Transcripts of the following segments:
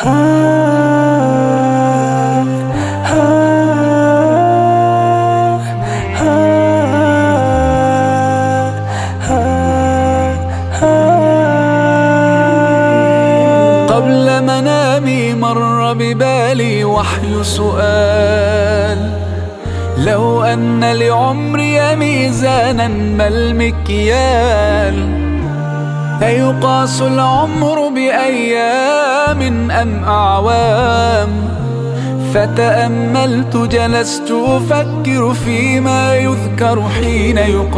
قبل منامي مر ببالي وحي سؤال. لو أن لعمري ميزانا ما المكيال. أيقاس العمر بأيام أم أعوام؟ فتأملت جلست أفكر فيما يذكر حين يقال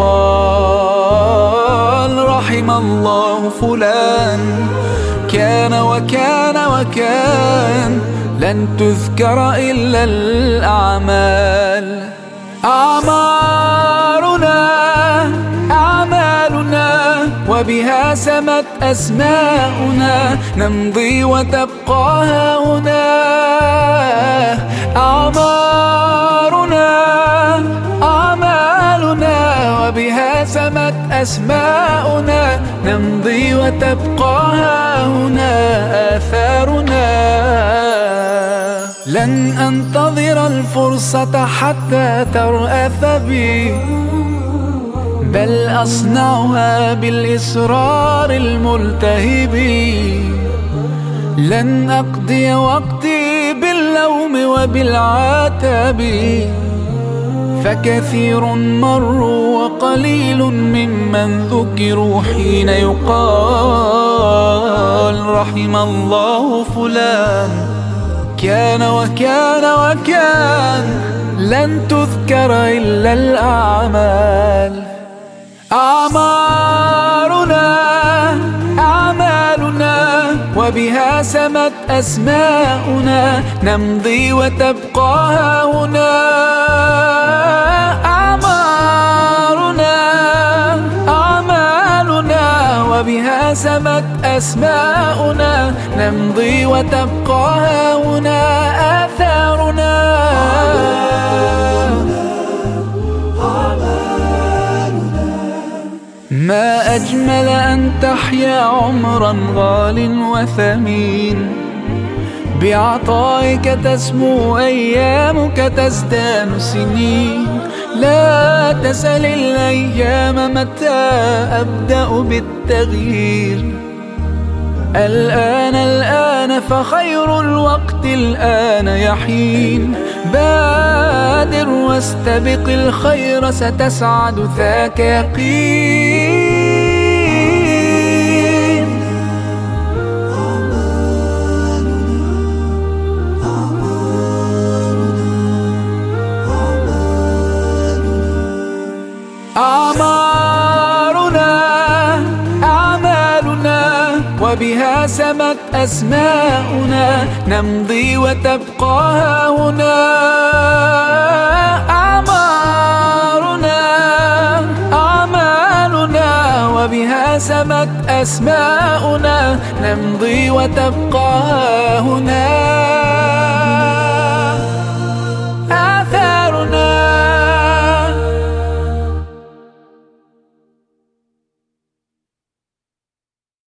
رحم الله فلان كان وكان وكان لن تذكر إلا الأعمال. أعمارنا وبها سمت أسماؤنا نمضي وتبقى هنا. أعمارنا أعمالنا وبها سمت أسماؤنا نمضي وتبقى هنا. آثارنا. لن أنتظر الفرصة حتى ترأف بي. بل أصنعها بالإصرار الملتهب. لن أقضي وقتي باللوم وبالعتاب. فكثير مروا وقليل ممن ذكروا حين يقال رحم الله فلان. كان وكان وكان لن تذكر إلا الأعمال. أعمارنا أعمالنا وبها سمت أسماؤنا نمضي وتبقى هنا. أعمارنا أعمالنا وبها سمت أسماؤنا نمضي وتبقى هنا. آثارنا. ما أجمل أن تحيا عمرا غال وثمين. بعطائك تسمو أيامك تزدان سنين. لا تسل الأيام متى أبدأ بالتغيير. الآن الآن فخير الوقت الآن يحين. بادر واستبق الخير ستسعد ذاك يقين. أعمارنا أعمالنا وبها سمت أسماؤنا نمضي وتبقى هنا أعمارنا أعمالنا وبها سمت أسماؤنا نمضي وتبقى هنا